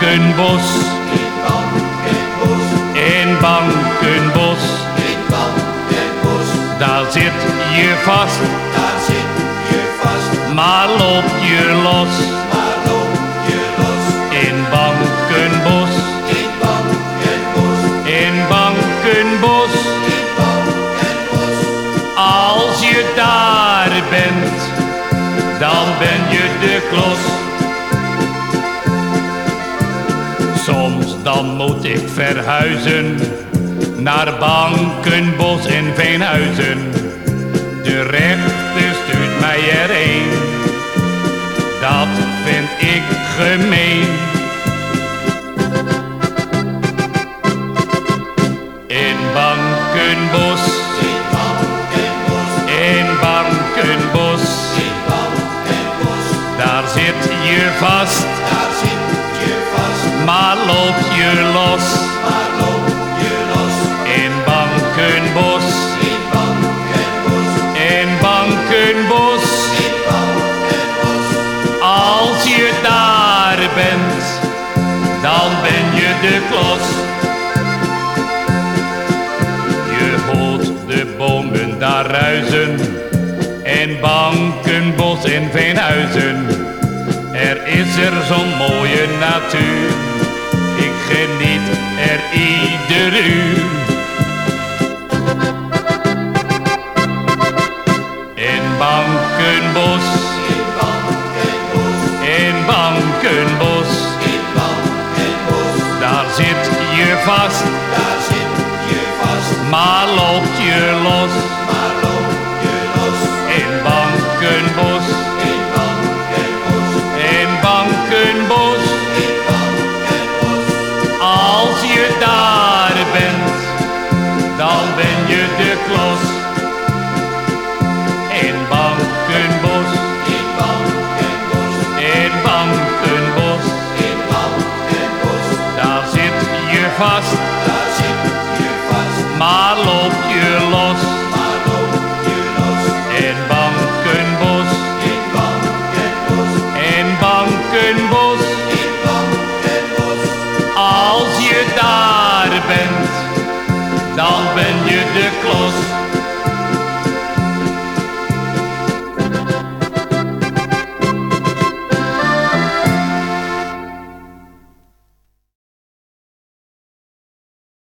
bankenbos. in bankenbos, In bankenbos. Daar zit je vast, Daar zit je vast, maar loop je los. maar loop je los. In bankenbos. In bankenbos, In bankenbos. in bankenbos. Als je daar bent, dan ben je de klos. Soms dan moet ik verhuizen naar Bankenbos en Veenhuizen. De rechter stuurt mij erheen, dat vind ik gemeen. In Bankenbos, In bankenbos, in Bankenbos, in bankenbos. daar zit je vast, maar loop je los. maar loop je los. In Bankenbos, In bankenbos, in Bankenbos, in bankenbos. als je daar bent, dan ben je de klos. Je hoort de bomen daar ruizen, in Bankenbos en Veenhuizen. Er is er zo'n mooie natuur, geniet er ieder uur. In Bankenbos, In bankenbos, in Bankenbos, in bankenbos. daar zit je vast, Daar zit je vast, maar loopt je los. maar loop je los. In Bankenbos, In Bankenbos, In bankenbos, in Bankenbos, in bankenbos. daar zit je vast, Daar zit je vast, maar loopt je los. maar loop je los. In Bankenbos, In bankenbos, in Bankenbos, in bankenbos. als je daar bent, dan ben je de klos.